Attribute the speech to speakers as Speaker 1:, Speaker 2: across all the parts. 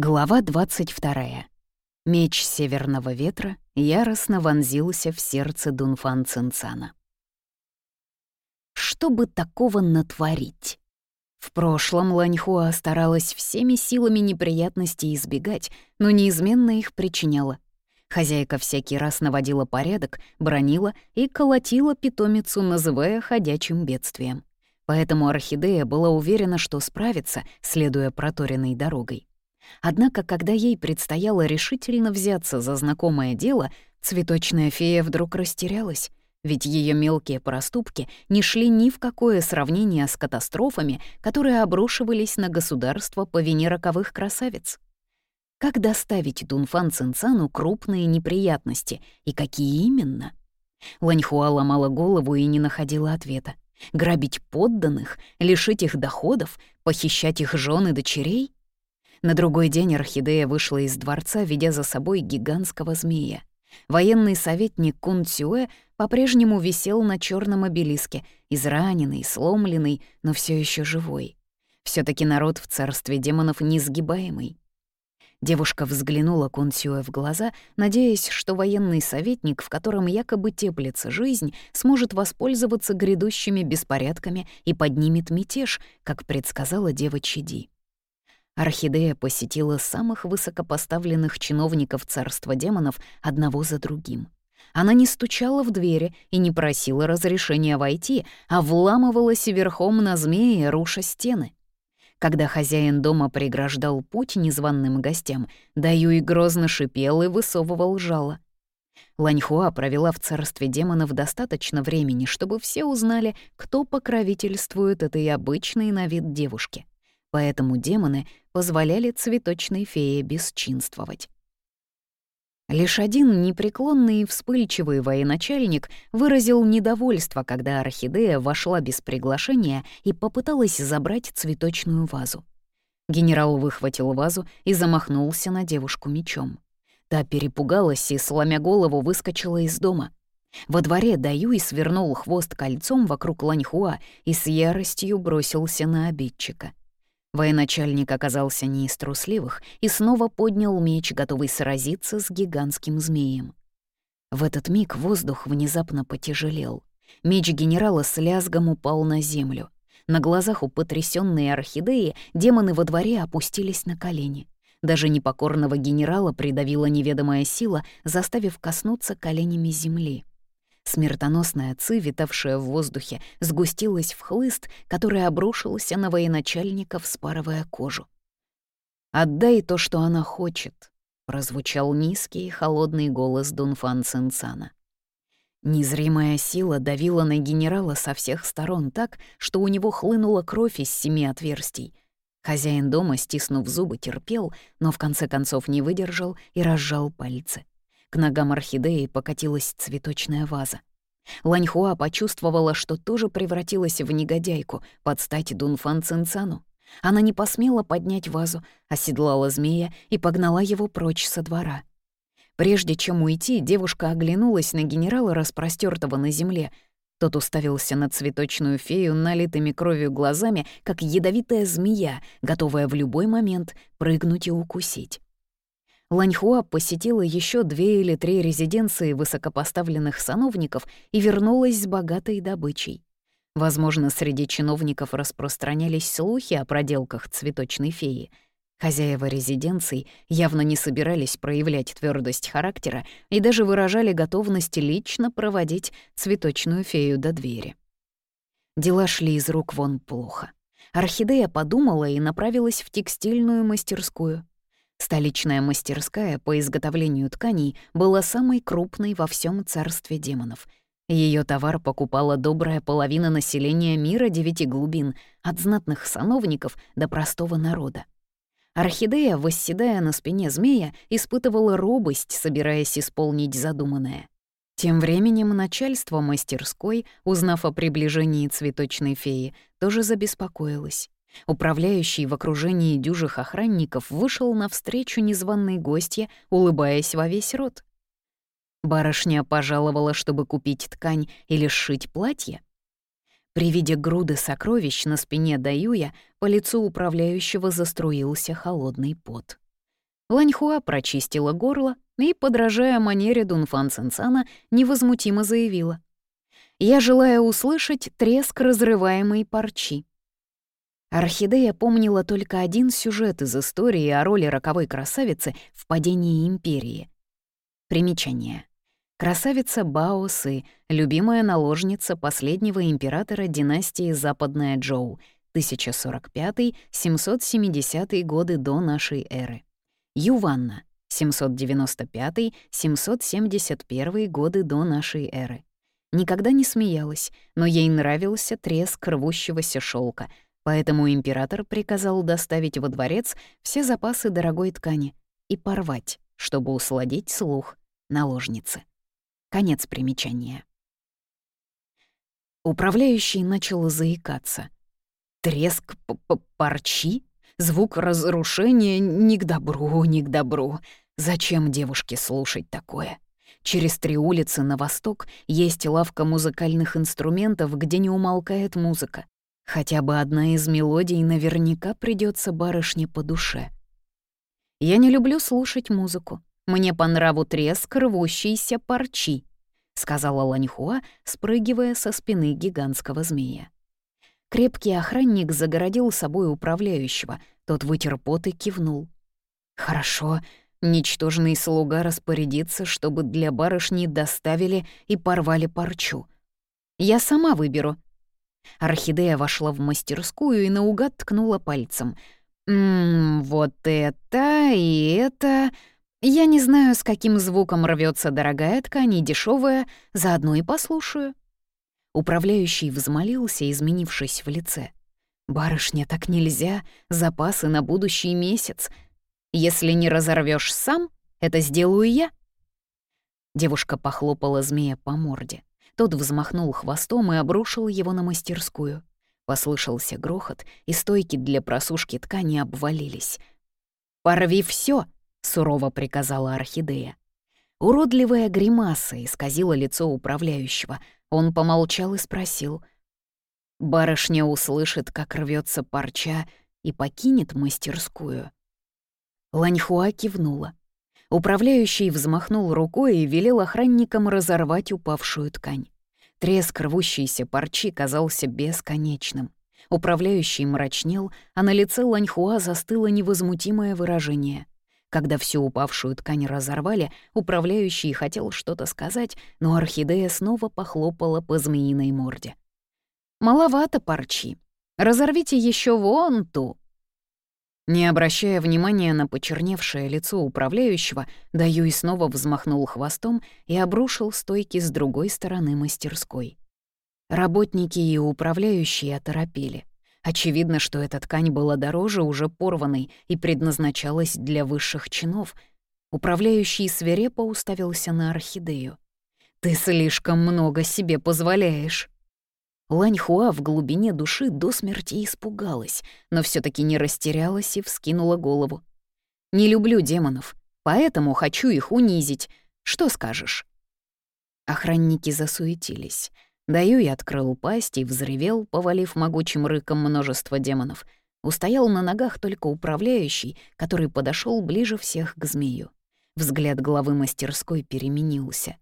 Speaker 1: Глава 22. Меч северного ветра яростно вонзился в сердце Дунфан Цинцана. Что бы такого натворить? В прошлом Ланьхуа старалась всеми силами неприятностей избегать, но неизменно их причиняла. Хозяйка всякий раз наводила порядок, бронила и колотила питомицу, называя ходячим бедствием. Поэтому Орхидея была уверена, что справится, следуя проторенной дорогой. Однако, когда ей предстояло решительно взяться за знакомое дело, цветочная фея вдруг растерялась, ведь ее мелкие проступки не шли ни в какое сравнение с катастрофами, которые обрушивались на государство по вине роковых красавиц. Как доставить Дунфан Цинцану крупные неприятности и какие именно? Ланьхуа ломала голову и не находила ответа. Грабить подданных, лишить их доходов, похищать их жен и дочерей? На другой день Орхидея вышла из дворца, ведя за собой гигантского змея. Военный советник Кун Цюэ по-прежнему висел на черном обелиске, израненный, сломленный, но все еще живой. все таки народ в царстве демонов несгибаемый. Девушка взглянула Кун Цюэ в глаза, надеясь, что военный советник, в котором якобы теплится жизнь, сможет воспользоваться грядущими беспорядками и поднимет мятеж, как предсказала дева Чиди. Орхидея посетила самых высокопоставленных чиновников царства демонов одного за другим. Она не стучала в двери и не просила разрешения войти, а вламывалась верхом на змеи, руша стены. Когда хозяин дома преграждал путь незваным гостям, Даюй грозно шипел и высовывал жало. Ланьхуа провела в царстве демонов достаточно времени, чтобы все узнали, кто покровительствует этой обычной на вид девушке поэтому демоны позволяли цветочной фее бесчинствовать. Лишь один непреклонный и вспыльчивый военачальник выразил недовольство, когда орхидея вошла без приглашения и попыталась забрать цветочную вазу. Генерал выхватил вазу и замахнулся на девушку мечом. Та перепугалась и, сломя голову, выскочила из дома. Во дворе Даюй свернул хвост кольцом вокруг Ланьхуа и с яростью бросился на обидчика. Военачальник оказался не из трусливых и снова поднял меч, готовый сразиться с гигантским змеем. В этот миг воздух внезапно потяжелел. Меч генерала с лязгом упал на землю. На глазах у потрясённой орхидеи демоны во дворе опустились на колени. Даже непокорного генерала придавила неведомая сила, заставив коснуться коленями земли. Смертоносная ци, витавшая в воздухе, сгустилась в хлыст, который обрушился на военачальника, вспарывая кожу. «Отдай то, что она хочет», — прозвучал низкий и холодный голос Дунфан Цинцана. Незримая сила давила на генерала со всех сторон так, что у него хлынула кровь из семи отверстий. Хозяин дома, стиснув зубы, терпел, но в конце концов не выдержал и разжал пальцы. К ногам орхидеи покатилась цветочная ваза. Ланьхуа почувствовала, что тоже превратилась в негодяйку под стать Дунфан Цинцану. Она не посмела поднять вазу, оседлала змея и погнала его прочь со двора. Прежде чем уйти, девушка оглянулась на генерала, распростертого на земле. Тот уставился на цветочную фею налитыми кровью глазами, как ядовитая змея, готовая в любой момент прыгнуть и укусить. Ланьхуа посетила еще две или три резиденции высокопоставленных сановников и вернулась с богатой добычей. Возможно, среди чиновников распространялись слухи о проделках цветочной феи. Хозяева резиденций явно не собирались проявлять твердость характера и даже выражали готовность лично проводить цветочную фею до двери. Дела шли из рук вон плохо. Орхидея подумала и направилась в текстильную мастерскую. Столичная мастерская по изготовлению тканей была самой крупной во всем царстве демонов. Ее товар покупала добрая половина населения мира девяти глубин, от знатных сановников до простого народа. Орхидея, восседая на спине змея, испытывала робость, собираясь исполнить задуманное. Тем временем начальство мастерской, узнав о приближении цветочной феи, тоже забеспокоилось. Управляющий в окружении дюжих охранников вышел навстречу незваной гостье, улыбаясь во весь рот. Барышня пожаловала, чтобы купить ткань или сшить платье. При виде груды сокровищ на спине Даюя по лицу управляющего заструился холодный пот. Ланьхуа прочистила горло и, подражая манере Дунфан Цинцана, невозмутимо заявила. «Я желаю услышать треск разрываемой парчи». Орхидея помнила только один сюжет из истории о роли роковой красавицы в падении империи. Примечание. Красавица Бао Сы, любимая наложница последнего императора династии Западная Джоу, 1045-770 годы до нашей эры. Юванна, 795-771 годы до нашей эры. Никогда не смеялась, но ей нравился треск рвущегося шелка, поэтому император приказал доставить во дворец все запасы дорогой ткани и порвать, чтобы усладить слух наложницы. Конец примечания. Управляющий начал заикаться. Треск п -п парчи? Звук разрушения ни к добру, ни к добру. Зачем девушке слушать такое? Через три улицы на восток есть лавка музыкальных инструментов, где не умолкает музыка. Хотя бы одна из мелодий наверняка придется барышне по душе. Я не люблю слушать музыку. Мне по нраву треск рвущейся парчи, сказала Ланьхуа, спрыгивая со спины гигантского змея. Крепкий охранник загородил собой управляющего, тот вытер пот и кивнул. «Хорошо, ничтожный слуга распорядится, чтобы для барышни доставили и порвали парчу. Я сама выберу». Орхидея вошла в мастерскую и наугад ткнула пальцем. «Ммм, вот это и это...» Я не знаю, с каким звуком рвется дорогая ткань и дешевая, заодно и послушаю. Управляющий взмолился, изменившись в лице. «Барышня, так нельзя, запасы на будущий месяц. Если не разорвешь сам, это сделаю я». Девушка похлопала змея по морде. Тот взмахнул хвостом и обрушил его на мастерскую. Послышался грохот, и стойки для просушки ткани обвалились. «Порви все, сурово приказала Орхидея. Уродливая гримаса исказила лицо управляющего — он помолчал и спросил. «Барышня услышит, как рвется парча, и покинет мастерскую». Ланьхуа кивнула. Управляющий взмахнул рукой и велел охранникам разорвать упавшую ткань. Треск рвущейся парчи казался бесконечным. Управляющий мрачнел, а на лице Ланьхуа застыло невозмутимое выражение — когда всю упавшую ткань разорвали, управляющий хотел что-то сказать, но орхидея снова похлопала по змеиной морде. «Маловато парчи. Разорвите еще вон ту». Не обращая внимания на почерневшее лицо управляющего, Даюй снова взмахнул хвостом и обрушил стойки с другой стороны мастерской. Работники и управляющие оторопели. Очевидно, что эта ткань была дороже уже порванной и предназначалась для высших чинов. Управляющий свирепо уставился на орхидею. «Ты слишком много себе позволяешь». Ланьхуа в глубине души до смерти испугалась, но все таки не растерялась и вскинула голову. «Не люблю демонов, поэтому хочу их унизить. Что скажешь?» Охранники засуетились — Даюй открыл пасть и взревел, повалив могучим рыком множество демонов. Устоял на ногах только управляющий, который подошел ближе всех к змею. Взгляд главы мастерской переменился.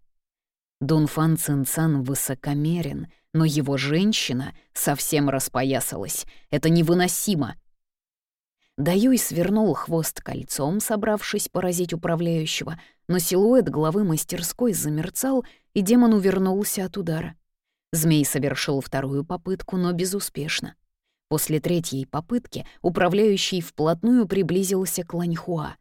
Speaker 1: Дунфан Цинцан высокомерен, но его женщина совсем распоясалась. Это невыносимо. Даюй свернул хвост кольцом, собравшись поразить управляющего, но силуэт главы мастерской замерцал, и демон увернулся от удара. Змей совершил вторую попытку, но безуспешно. После третьей попытки управляющий вплотную приблизился к Ланьхуа.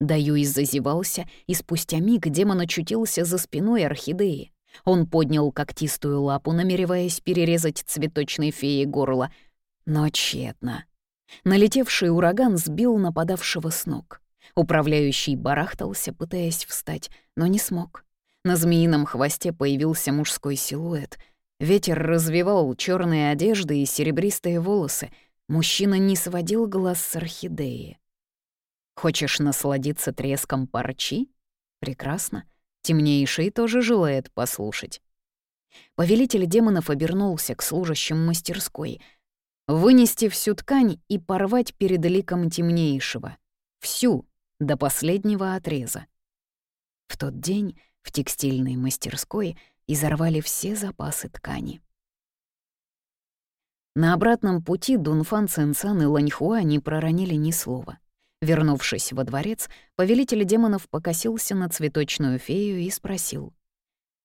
Speaker 1: Даюй зазевался, и спустя миг демон очутился за спиной орхидеи. Он поднял когтистую лапу, намереваясь перерезать цветочной феи горло, но тщетно. Налетевший ураган сбил нападавшего с ног. Управляющий барахтался, пытаясь встать, но не смог. На змеином хвосте появился мужской силуэт — Ветер развивал черные одежды и серебристые волосы. Мужчина не сводил глаз с орхидеи. «Хочешь насладиться треском парчи? Прекрасно. Темнейший тоже желает послушать». Повелитель демонов обернулся к служащим мастерской. «Вынести всю ткань и порвать перед ликом темнейшего. Всю, до последнего отреза. В тот день в текстильной мастерской изорвали все запасы ткани. На обратном пути Дунфан Цинцан и Ланьхуа не проронили ни слова. Вернувшись во дворец, повелитель демонов покосился на цветочную фею и спросил.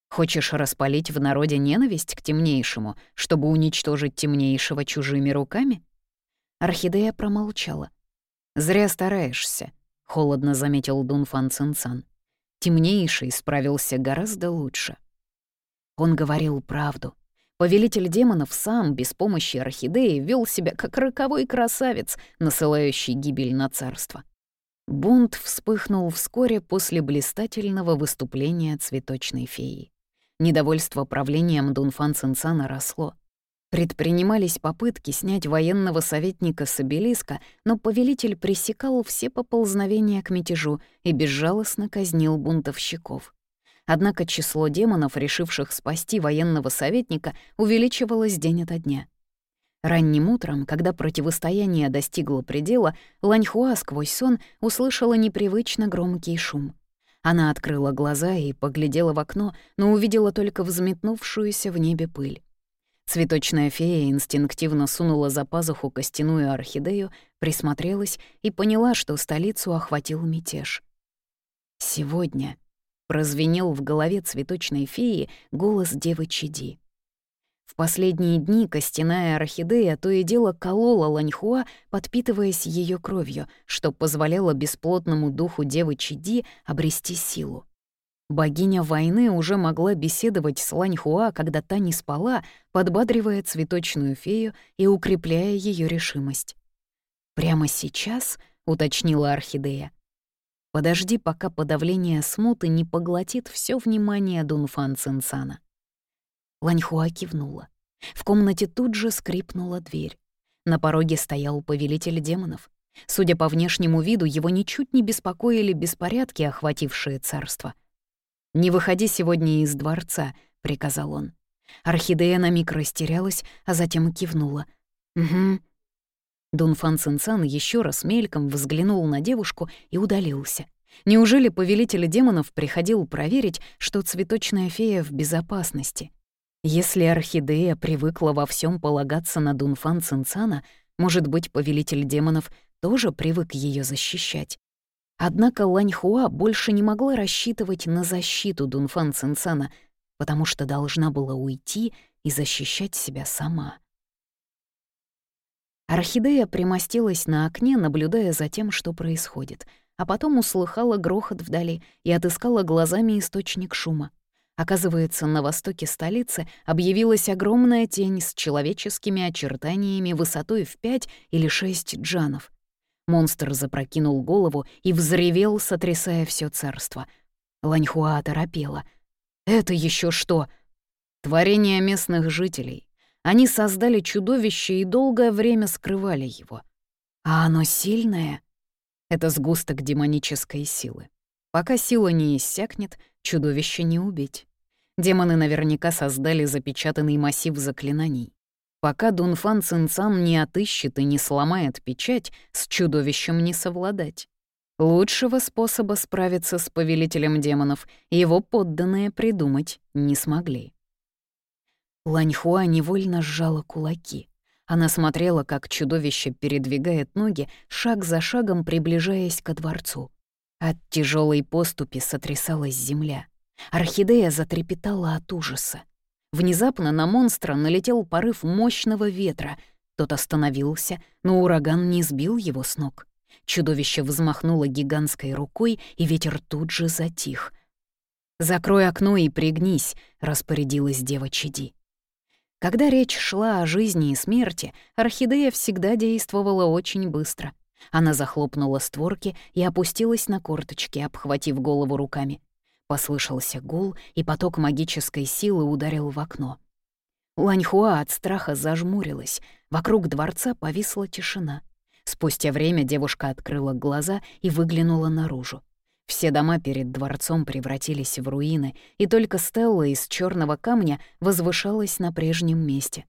Speaker 1: «Хочешь распалить в народе ненависть к темнейшему, чтобы уничтожить темнейшего чужими руками?» Орхидея промолчала. «Зря стараешься», — холодно заметил Дунфан Цинцан. Темнейший справился гораздо лучше. Он говорил правду. Повелитель демонов сам, без помощи орхидеи, вел себя как роковой красавец, насылающий гибель на царство. Бунт вспыхнул вскоре после блистательного выступления цветочной феи. Недовольство правлением Дунфан Цинцана росло. Предпринимались попытки снять военного советника с обелиска, но повелитель пресекал все поползновения к мятежу и безжалостно казнил бунтовщиков. Однако число демонов, решивших спасти военного советника, увеличивалось день ото дня. Ранним утром, когда противостояние достигло предела, Ланьхуа сквозь сон услышала непривычно громкий шум. Она открыла глаза и поглядела в окно, но увидела только взметнувшуюся в небе пыль. Цветочная фея инстинктивно сунула за пазуху костяную орхидею, присмотрелась и поняла, что столицу охватил мятеж. «Сегодня», Прозвенел в голове цветочной феи голос девы Чиди. В последние дни костяная орхидея то и дело колола Ланьхуа, подпитываясь ее кровью, что позволяло бесплотному духу девы Чиди обрести силу. Богиня войны уже могла беседовать с Ланьхуа, когда та не спала, подбадривая цветочную фею и укрепляя ее решимость. «Прямо сейчас?» — уточнила орхидея. Подожди, пока подавление смуты не поглотит все внимание Дунфан Цинсана. Ланьхуа кивнула. В комнате тут же скрипнула дверь. На пороге стоял повелитель демонов. Судя по внешнему виду, его ничуть не беспокоили беспорядки, охватившие царство. «Не выходи сегодня из дворца», — приказал он. Орхидея на миг растерялась, а затем кивнула. «Угу, Дунфан Цинцан еще раз мельком взглянул на девушку и удалился. Неужели повелитель демонов приходил проверить, что цветочная фея в безопасности? Если орхидея привыкла во всем полагаться на Дунфан Цинцана, может быть, повелитель демонов тоже привык ее защищать? Однако Ланьхуа больше не могла рассчитывать на защиту Дунфан Цинцана, потому что должна была уйти и защищать себя сама. Орхидея примостилась на окне, наблюдая за тем, что происходит, а потом услыхала грохот вдали и отыскала глазами источник шума. Оказывается, на востоке столицы объявилась огромная тень с человеческими очертаниями высотой в пять или шесть джанов. Монстр запрокинул голову и взревел, сотрясая все царство. Ланьхуа торопела. «Это еще что?» «Творение местных жителей. Они создали чудовище и долгое время скрывали его. А оно сильное? Это сгусток демонической силы. Пока сила не иссякнет, чудовище не убить. Демоны наверняка создали запечатанный массив заклинаний. Пока Дунфан Цинцан не отыщет и не сломает печать, с чудовищем не совладать. Лучшего способа справиться с повелителем демонов его подданные придумать не смогли. Ланьхуа невольно сжала кулаки. Она смотрела, как чудовище передвигает ноги, шаг за шагом приближаясь ко дворцу. От тяжелой поступи сотрясалась земля. Орхидея затрепетала от ужаса. Внезапно на монстра налетел порыв мощного ветра. Тот остановился, но ураган не сбил его с ног. Чудовище взмахнуло гигантской рукой, и ветер тут же затих. «Закрой окно и пригнись», — распорядилась дева Чиди. Когда речь шла о жизни и смерти, орхидея всегда действовала очень быстро. Она захлопнула створки и опустилась на корточки, обхватив голову руками. Послышался гул, и поток магической силы ударил в окно. Ланьхуа от страха зажмурилась. Вокруг дворца повисла тишина. Спустя время девушка открыла глаза и выглянула наружу. Все дома перед дворцом превратились в руины, и только стелла из черного камня возвышалась на прежнем месте.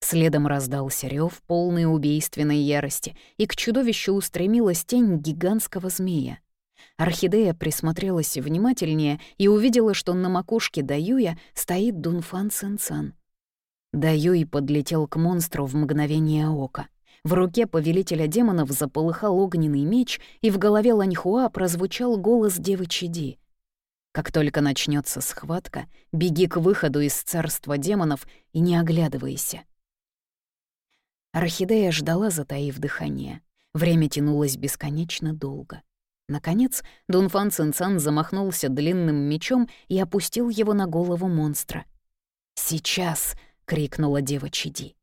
Speaker 1: Следом раздался рев полной убийственной ярости, и к чудовищу устремилась тень гигантского змея. Орхидея присмотрелась внимательнее и увидела, что на макушке Даюя стоит Дунфан Цинцан. Даюй подлетел к монстру в мгновение ока. В руке повелителя демонов заполыхал огненный меч, и в голове Ланьхуа прозвучал голос девы Чиди. «Как только начнется схватка, беги к выходу из царства демонов и не оглядывайся». Орхидея ждала, затаив дыхание. Время тянулось бесконечно долго. Наконец, Дунфан Цинцан замахнулся длинным мечом и опустил его на голову монстра. «Сейчас!» — крикнула дева Чиди.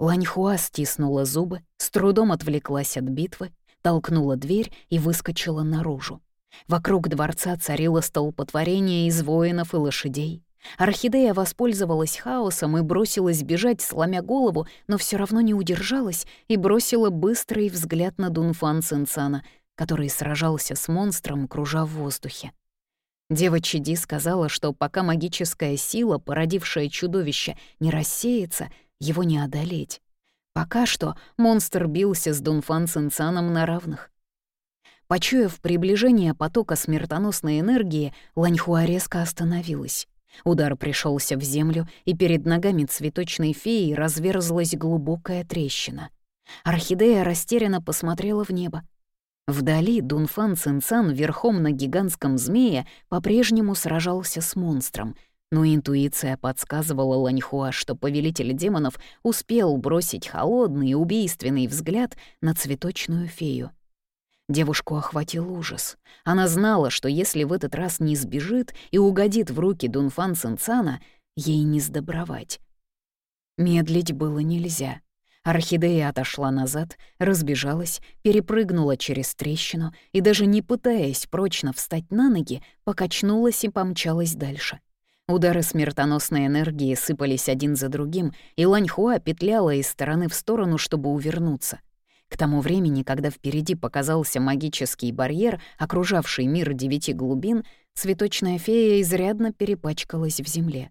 Speaker 1: Ланьхуа стиснула зубы, с трудом отвлеклась от битвы, толкнула дверь и выскочила наружу. Вокруг дворца царило столпотворение из воинов и лошадей. Орхидея воспользовалась хаосом и бросилась бежать, сломя голову, но все равно не удержалась и бросила быстрый взгляд на Дунфан Цинцана, который сражался с монстром, кружа в воздухе. Дева Чиди сказала, что пока магическая сила, породившая чудовище, не рассеется, его не одолеть. Пока что монстр бился с Дунфан Цинцаном на равных. Почуяв приближение потока смертоносной энергии, Ланьхуа резко остановилась. Удар пришелся в землю, и перед ногами цветочной феи разверзлась глубокая трещина. Орхидея растерянно посмотрела в небо. Вдали Дунфан Цинцан верхом на гигантском змее по-прежнему сражался с монстром, но интуиция подсказывала Ланьхуа, что повелитель демонов успел бросить холодный и убийственный взгляд на цветочную фею. Девушку охватил ужас. Она знала, что если в этот раз не сбежит и угодит в руки Дунфан Цинцана, ей не сдобровать. Медлить было нельзя. Орхидея отошла назад, разбежалась, перепрыгнула через трещину и, даже не пытаясь прочно встать на ноги, покачнулась и помчалась дальше. Удары смертоносной энергии сыпались один за другим, и Ланьхуа петляла из стороны в сторону, чтобы увернуться. К тому времени, когда впереди показался магический барьер, окружавший мир девяти глубин, цветочная фея изрядно перепачкалась в земле.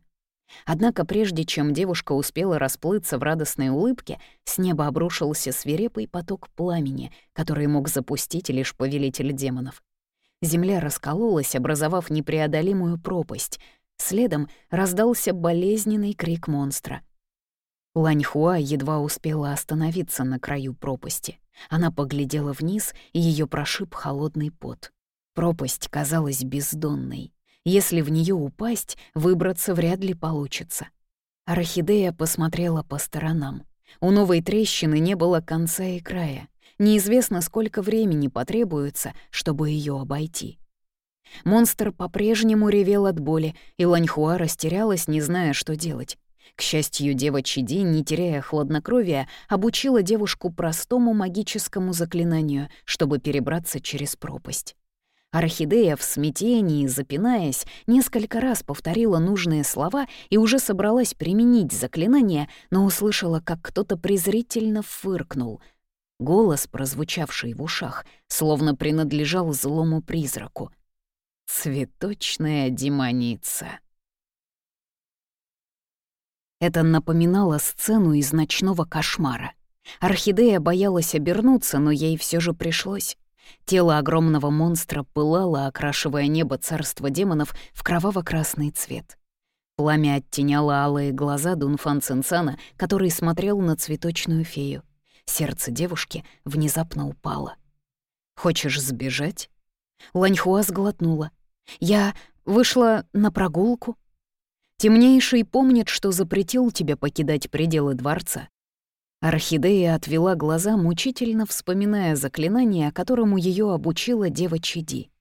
Speaker 1: Однако прежде чем девушка успела расплыться в радостной улыбке, с неба обрушился свирепый поток пламени, который мог запустить лишь повелитель демонов. Земля раскололась, образовав непреодолимую пропасть. Следом раздался болезненный крик монстра. Ланьхуа едва успела остановиться на краю пропасти. Она поглядела вниз, и ее прошиб холодный пот. Пропасть казалась бездонной. Если в нее упасть, выбраться вряд ли получится. Орхидея посмотрела по сторонам. У новой трещины не было конца и края. Неизвестно, сколько времени потребуется, чтобы ее обойти. Монстр по-прежнему ревел от боли, и Ланьхуа растерялась, не зная, что делать. К счастью, дева Чиди, не теряя хладнокровия, обучила девушку простому магическому заклинанию, чтобы перебраться через пропасть. Орхидея в смятении, запинаясь, несколько раз повторила нужные слова и уже собралась применить заклинание, но услышала, как кто-то презрительно фыркнул. Голос, прозвучавший в ушах, словно принадлежал злому призраку. «Цветочная демоница». Это напоминало сцену из ночного кошмара. Орхидея боялась обернуться, но ей все же пришлось. Тело огромного монстра пылало, окрашивая небо царства демонов в кроваво-красный цвет. Пламя оттеняло алые глаза Дунфан Цинцана, который смотрел на цветочную фею. Сердце девушки внезапно упало. «Хочешь сбежать?» Ланьхуа сглотнула. «Я вышла на прогулку». «Темнейший помнит, что запретил тебе покидать пределы дворца. Орхидея отвела глаза, мучительно вспоминая заклинание, которому ее обучила дева Чиди.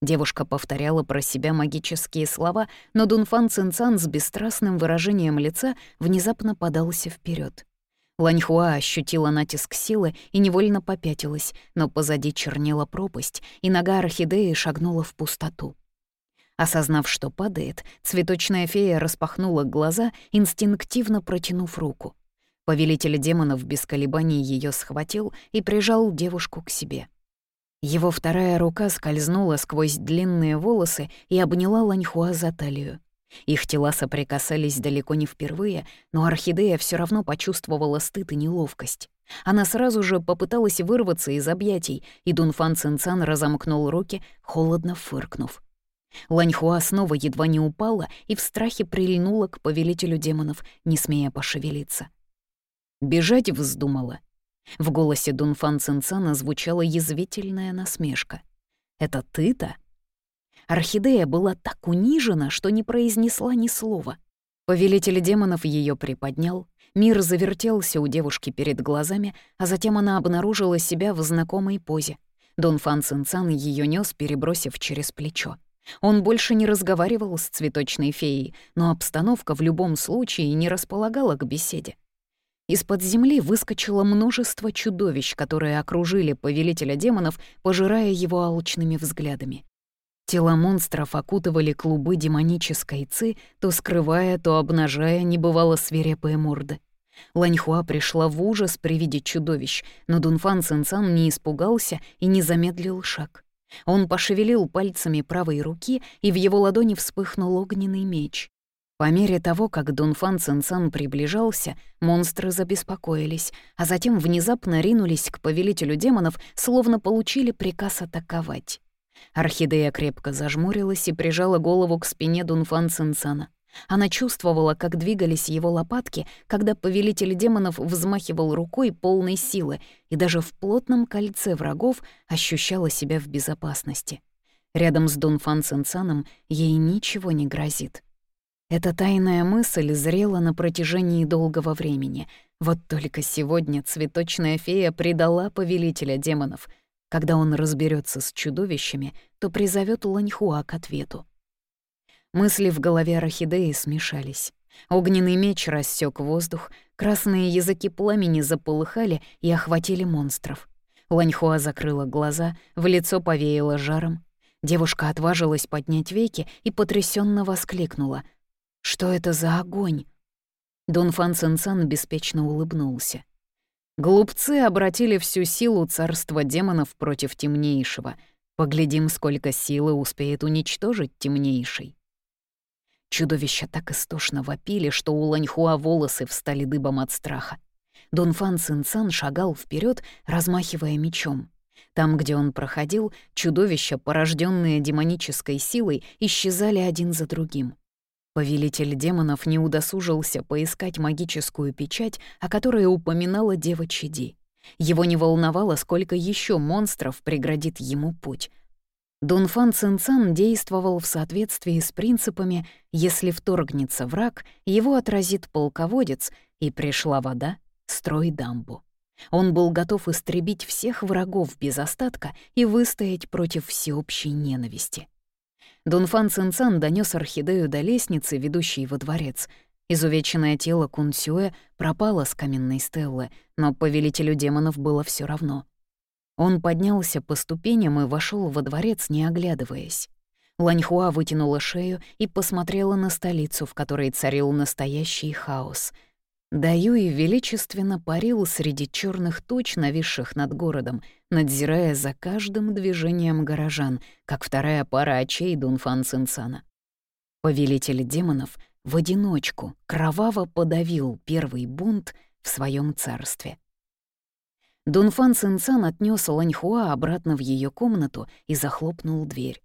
Speaker 1: Девушка повторяла про себя магические слова, но Дунфан Цинцан с бесстрастным выражением лица внезапно подался вперед. Ланьхуа ощутила натиск силы и невольно попятилась, но позади чернела пропасть, и нога орхидеи шагнула в пустоту. Осознав, что падает, цветочная фея распахнула глаза, инстинктивно протянув руку. Повелитель демонов без колебаний ее схватил и прижал девушку к себе. Его вторая рука скользнула сквозь длинные волосы и обняла Ланьхуа за талию. Их тела соприкасались далеко не впервые, но Орхидея все равно почувствовала стыд и неловкость. Она сразу же попыталась вырваться из объятий, и Дунфан Цинцан разомкнул руки, холодно фыркнув. Ланьхуа снова едва не упала и в страхе прильнула к повелителю демонов, не смея пошевелиться. Бежать вздумала. В голосе Дунфан Цинцана звучала язвительная насмешка. «Это ты-то?» Орхидея была так унижена, что не произнесла ни слова. Повелитель демонов ее приподнял, мир завертелся у девушки перед глазами, а затем она обнаружила себя в знакомой позе. Дон Фан Цинцан ее нес, перебросив через плечо. Он больше не разговаривал с цветочной феей, но обстановка в любом случае не располагала к беседе. Из-под земли выскочило множество чудовищ, которые окружили повелителя демонов, пожирая его алчными взглядами. Тела монстров окутывали клубы демонической ци, то скрывая, то обнажая небывало свирепые морды. Ланьхуа пришла в ужас при виде чудовищ, но Дунфан Цинцан не испугался и не замедлил шаг. Он пошевелил пальцами правой руки, и в его ладони вспыхнул огненный меч. По мере того, как Дунфан Цинцан приближался, монстры забеспокоились, а затем внезапно ринулись к повелителю демонов, словно получили приказ атаковать. Орхидея крепко зажмурилась и прижала голову к спине Дунфан Цинцана. Она чувствовала, как двигались его лопатки, когда повелитель демонов взмахивал рукой полной силы, и даже в плотном кольце врагов ощущала себя в безопасности. Рядом с Дунфан Цинцаном ей ничего не грозит. Эта тайная мысль зрела на протяжении долгого времени. Вот только сегодня цветочная фея предала повелителя демонов — когда он разберется с чудовищами, то призовет Ланьхуа к ответу. Мысли в голове орхидеи смешались. Огненный меч рассек воздух, красные языки пламени заполыхали и охватили монстров. Ланьхуа закрыла глаза, в лицо повеяло жаром. Девушка отважилась поднять веки и потрясенно воскликнула. «Что это за огонь?» Дун Фан Цинцан беспечно улыбнулся. Глупцы обратили всю силу царства демонов против темнейшего. Поглядим, сколько силы успеет уничтожить темнейший. Чудовища так истошно вопили, что у Ланьхуа волосы встали дыбом от страха. Дунфан Цинцан шагал вперед, размахивая мечом. Там, где он проходил, чудовища, порожденные демонической силой, исчезали один за другим. Повелитель демонов не удосужился поискать магическую печать, о которой упоминала дева Чиди. Его не волновало, сколько еще монстров преградит ему путь. Дунфан Цинцан действовал в соответствии с принципами «если вторгнется враг, его отразит полководец, и пришла вода, строй дамбу». Он был готов истребить всех врагов без остатка и выстоять против всеобщей ненависти. Дунфан Цинцан донес орхидею до лестницы, ведущей во дворец. Изувеченное тело Кунсюэ пропало с каменной стеллы, но повелителю демонов было все равно. Он поднялся по ступеням и вошел во дворец, не оглядываясь. Ланьхуа вытянула шею и посмотрела на столицу, в которой царил настоящий хаос — Даюи величественно парил среди черных туч, нависших над городом, надзирая за каждым движением горожан, как вторая пара очей Дунфан Цинцана. Повелитель демонов в одиночку кроваво подавил первый бунт в своем царстве. Дунфан Цинцан отнес Ланьхуа обратно в ее комнату и захлопнул дверь.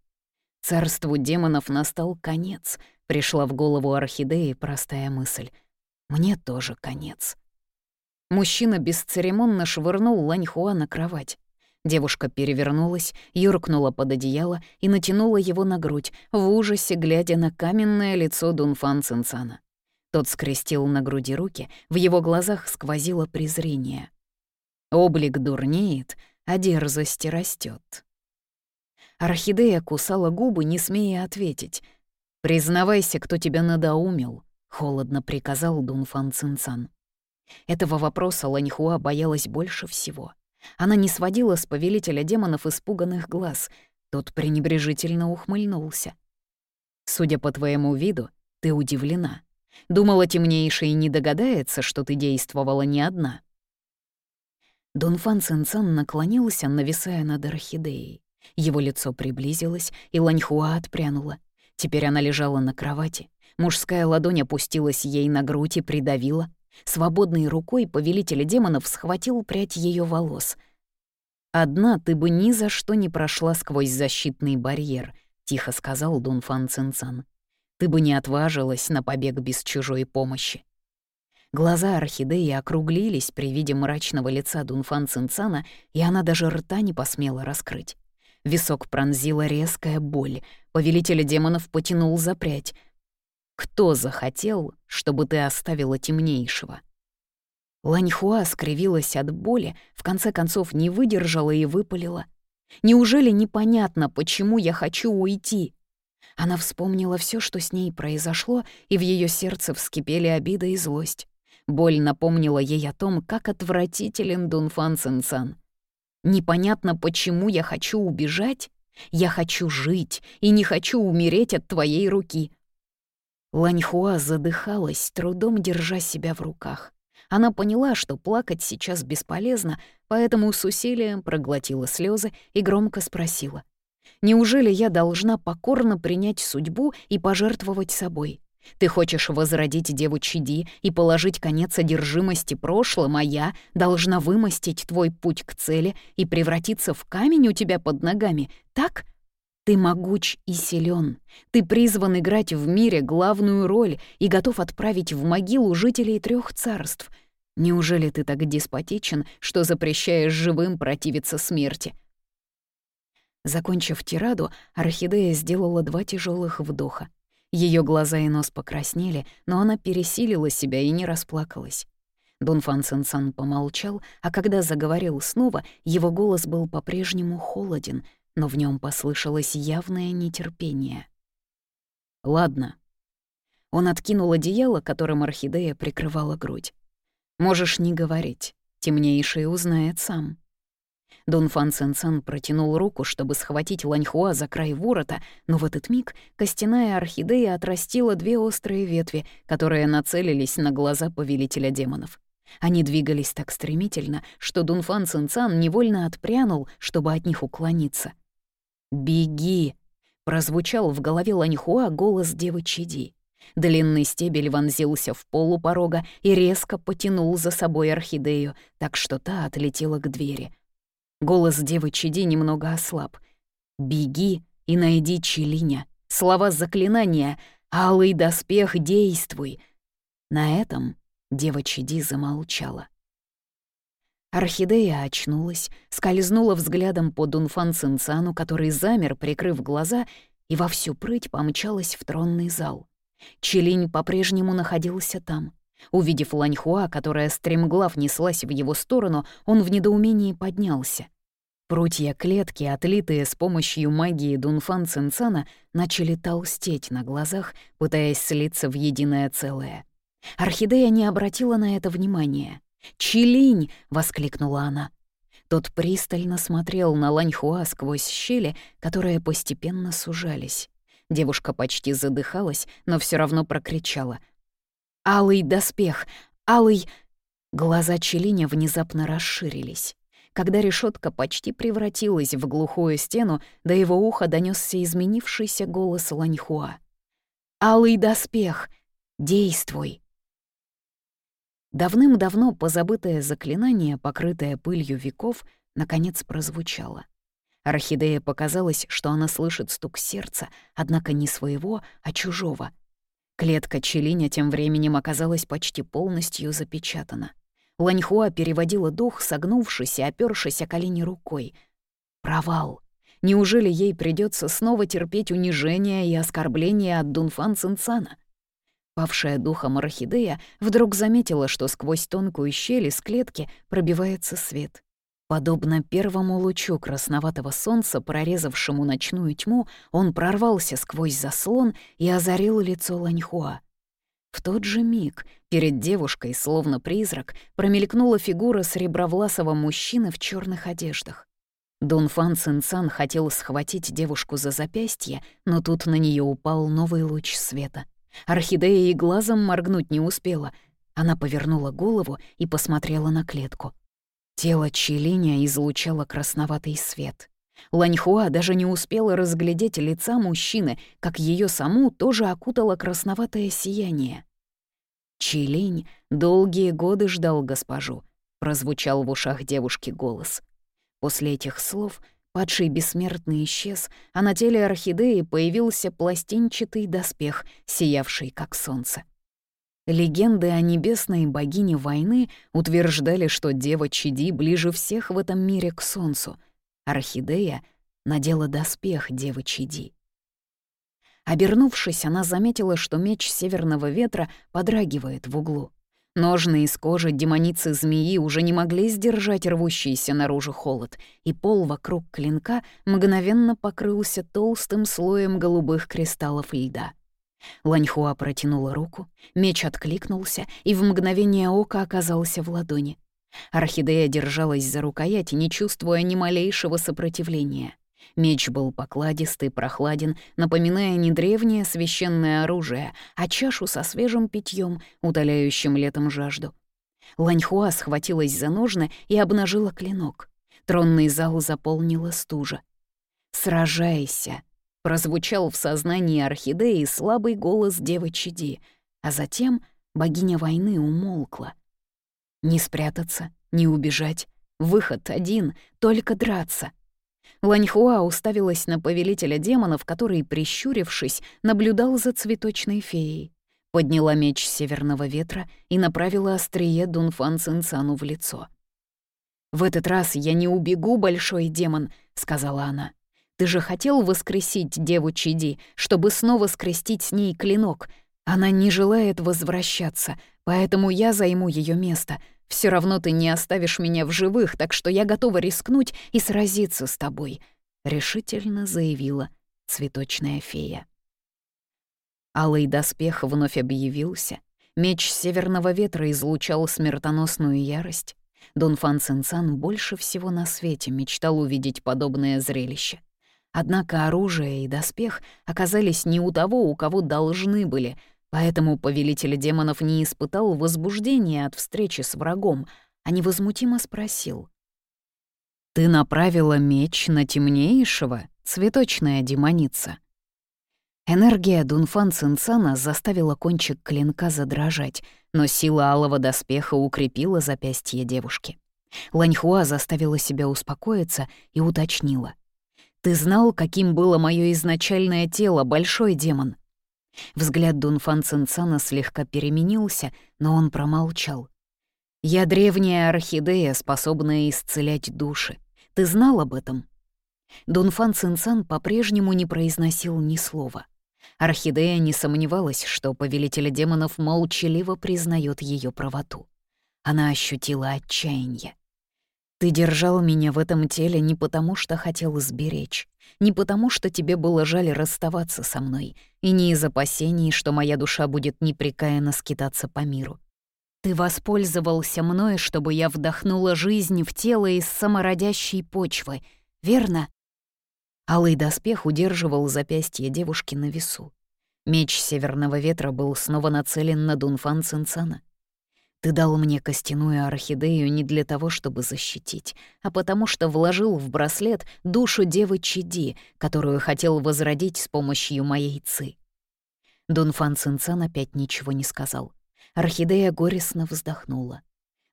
Speaker 1: Царству демонов настал конец, пришла в голову орхидеи простая мысль — мне тоже конец. Мужчина бесцеремонно швырнул Ланьхуа на кровать. Девушка перевернулась, юркнула под одеяло и натянула его на грудь, в ужасе глядя на каменное лицо Дунфан Цинцана. Тот скрестил на груди руки, в его глазах сквозило презрение. Облик дурнеет, а дерзость растет. Орхидея кусала губы, не смея ответить. «Признавайся, кто тебя надоумил», холодно приказал Дунфан Цинцан. Этого вопроса Ланьхуа боялась больше всего. Она не сводила с повелителя демонов испуганных глаз. Тот пренебрежительно ухмыльнулся. «Судя по твоему виду, ты удивлена. Думала, темнейший не догадается, что ты действовала не одна». Дунфан Цинцан наклонился, нависая над орхидеей. Его лицо приблизилось, и Ланьхуа отпрянула. Теперь она лежала на кровати. Мужская ладонь опустилась ей на грудь и придавила. Свободной рукой повелитель демонов схватил прядь ее волос. «Одна ты бы ни за что не прошла сквозь защитный барьер», — тихо сказал Дунфан Цинцан. «Ты бы не отважилась на побег без чужой помощи». Глаза орхидеи округлились при виде мрачного лица Дунфан Цинцана, и она даже рта не посмела раскрыть. Висок пронзила резкая боль. Повелитель демонов потянул за прядь. «Кто захотел, чтобы ты оставила темнейшего?» Ланьхуа скривилась от боли, в конце концов не выдержала и выпалила. «Неужели непонятно, почему я хочу уйти?» Она вспомнила все, что с ней произошло, и в ее сердце вскипели обида и злость. Боль напомнила ей о том, как отвратителен Дунфан Цинцан. «Непонятно, почему я хочу убежать? Я хочу жить и не хочу умереть от твоей руки». Ланьхуа задыхалась, трудом держа себя в руках. Она поняла, что плакать сейчас бесполезно, поэтому с усилием проглотила слезы и громко спросила. «Неужели я должна покорно принять судьбу и пожертвовать собой? Ты хочешь возродить деву Чиди и положить конец одержимости прошлым, а я должна вымостить твой путь к цели и превратиться в камень у тебя под ногами, так? Ты могуч и силен. Ты призван играть в мире главную роль и готов отправить в могилу жителей трех царств. Неужели ты так деспотичен, что запрещаешь живым противиться смерти?» Закончив тираду, Орхидея сделала два тяжелых вдоха. Ее глаза и нос покраснели, но она пересилила себя и не расплакалась. Дунфан Сенсан помолчал, а когда заговорил снова, его голос был по-прежнему холоден, но в нем послышалось явное нетерпение. «Ладно». Он откинул одеяло, которым орхидея прикрывала грудь. «Можешь не говорить, темнейший узнает сам». Дон Фан Цен протянул руку, чтобы схватить Ланьхуа за край ворота, но в этот миг костяная орхидея отрастила две острые ветви, которые нацелились на глаза повелителя демонов. Они двигались так стремительно, что Дунфан Цинцан невольно отпрянул, чтобы от них уклониться. «Беги!» — прозвучал в голове Ланьхуа голос девы Чиди. Длинный стебель вонзился в полу порога и резко потянул за собой орхидею, так что та отлетела к двери — Голос девы Чиди немного ослаб. «Беги и найди Челиня. Слова заклинания. Алый доспех, действуй!» На этом дева Чиди замолчала. Орхидея очнулась, скользнула взглядом по Дунфан Цинцану, который замер, прикрыв глаза, и во всю прыть помчалась в тронный зал. Челинь по-прежнему находился там. Увидев Ланьхуа, которая стремглав неслась в его сторону, он в недоумении поднялся. Прутья клетки, отлитые с помощью магии Дунфан Цинцана, начали толстеть на глазах, пытаясь слиться в единое целое. Орхидея не обратила на это внимания. «Чилинь!» — воскликнула она. Тот пристально смотрел на Ланьхуа сквозь щели, которые постепенно сужались. Девушка почти задыхалась, но все равно прокричала. «Алый доспех! Алый...» Глаза Челиня внезапно расширились. Когда решетка почти превратилась в глухую стену, до его уха донесся изменившийся голос Ланьхуа. «Алый доспех! Действуй!» Давным-давно позабытое заклинание, покрытое пылью веков, наконец прозвучало. Орхидея показалось, что она слышит стук сердца, однако не своего, а чужого. Клетка Челиня тем временем оказалась почти полностью запечатана. Ланьхуа переводила дух, согнувшись и опёршись о колени рукой. Провал. Неужели ей придется снова терпеть унижение и оскорбления от Дунфан Цинцана? Павшая духом орхидея вдруг заметила, что сквозь тонкую щель из клетки пробивается свет. Подобно первому лучу красноватого солнца, прорезавшему ночную тьму, он прорвался сквозь заслон и озарил лицо Ланьхуа. В тот же миг перед девушкой, словно призрак, промелькнула фигура сребровласого мужчины в черных одеждах. Дун Фан Цинцан хотел схватить девушку за запястье, но тут на нее упал новый луч света. Орхидея и глазом моргнуть не успела. Она повернула голову и посмотрела на клетку. Тело Челиня излучало красноватый свет. Ланьхуа даже не успела разглядеть лица мужчины, как ее саму тоже окутало красноватое сияние. Чилень долгие годы ждал госпожу, прозвучал в ушах девушки голос. После этих слов падший бессмертный исчез, а на теле орхидеи появился пластинчатый доспех, сиявший как солнце. Легенды о небесной богине войны утверждали, что дева Чиди ближе всех в этом мире к солнцу. Орхидея надела доспех девы Чиди. Обернувшись, она заметила, что меч северного ветра подрагивает в углу. Ножны из кожи демоницы змеи уже не могли сдержать рвущийся наружу холод, и пол вокруг клинка мгновенно покрылся толстым слоем голубых кристаллов льда. Ланьхуа протянула руку, меч откликнулся и в мгновение ока оказался в ладони. Орхидея держалась за рукоять, не чувствуя ни малейшего сопротивления. Меч был покладистый, прохладен, напоминая не древнее священное оружие, а чашу со свежим питьем, утоляющим летом жажду. Ланьхуа схватилась за ножны и обнажила клинок. Тронный зал заполнила стужа. «Сражайся!» — прозвучал в сознании орхидеи слабый голос девы Чиди, а затем богиня войны умолкла. Не спрятаться, не убежать. Выход один — только драться — Ланьхуа уставилась на повелителя демонов, который, прищурившись, наблюдал за цветочной феей. Подняла меч северного ветра и направила острие Дунфан Цинцану в лицо. «В этот раз я не убегу, большой демон», — сказала она. «Ты же хотел воскресить деву Чиди, чтобы снова скрестить с ней клинок. Она не желает возвращаться, поэтому я займу ее место, все равно ты не оставишь меня в живых, так что я готова рискнуть и сразиться с тобой», — решительно заявила цветочная фея. Алый доспех вновь объявился. Меч северного ветра излучал смертоносную ярость. Дон Фан Цинцан больше всего на свете мечтал увидеть подобное зрелище. Однако оружие и доспех оказались не у того, у кого должны были — Поэтому повелитель демонов не испытал возбуждения от встречи с врагом, а невозмутимо спросил. «Ты направила меч на темнейшего, цветочная демоница?» Энергия Дунфан Цинцана заставила кончик клинка задрожать, но сила алого доспеха укрепила запястье девушки. Ланьхуа заставила себя успокоиться и уточнила. «Ты знал, каким было мое изначальное тело, большой демон?» Взгляд Дунфан Цинцана слегка переменился, но он промолчал. «Я древняя орхидея, способная исцелять души. Ты знал об этом?» Дунфан Цинцан по-прежнему не произносил ни слова. Орхидея не сомневалась, что повелитель демонов молчаливо признает ее правоту. Она ощутила отчаяние. Ты держал меня в этом теле не потому, что хотел сберечь, не потому, что тебе было жаль расставаться со мной, и не из опасений, что моя душа будет непрекаянно скитаться по миру. Ты воспользовался мной, чтобы я вдохнула жизнь в тело из самородящей почвы, верно? Алый доспех удерживал запястье девушки на весу. Меч северного ветра был снова нацелен на Дунфан Цинцана. Ты дал мне костяную орхидею не для того, чтобы защитить, а потому что вложил в браслет душу девы Чиди, которую хотел возродить с помощью моей ци. Дунфан Цинцан опять ничего не сказал. Орхидея горестно вздохнула.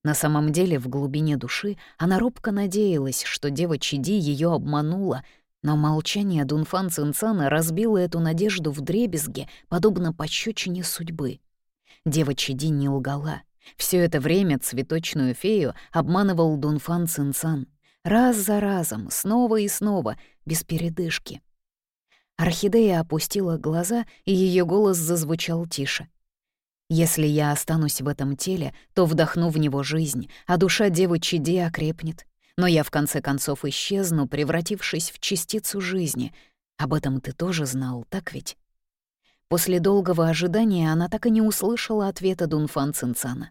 Speaker 1: На самом деле, в глубине души она робко надеялась, что дева Чиди ее обманула, но молчание Дунфан Цинцана разбило эту надежду в дребезге, подобно пощечине судьбы. Дева Чиди не лгала — все это время цветочную фею обманывал Дунфан Цинцан. Раз за разом, снова и снова, без передышки. Орхидея опустила глаза, и ее голос зазвучал тише. «Если я останусь в этом теле, то вдохну в него жизнь, а душа девы Чиди окрепнет. Но я в конце концов исчезну, превратившись в частицу жизни. Об этом ты тоже знал, так ведь?» После долгого ожидания она так и не услышала ответа Дунфан Цинцана.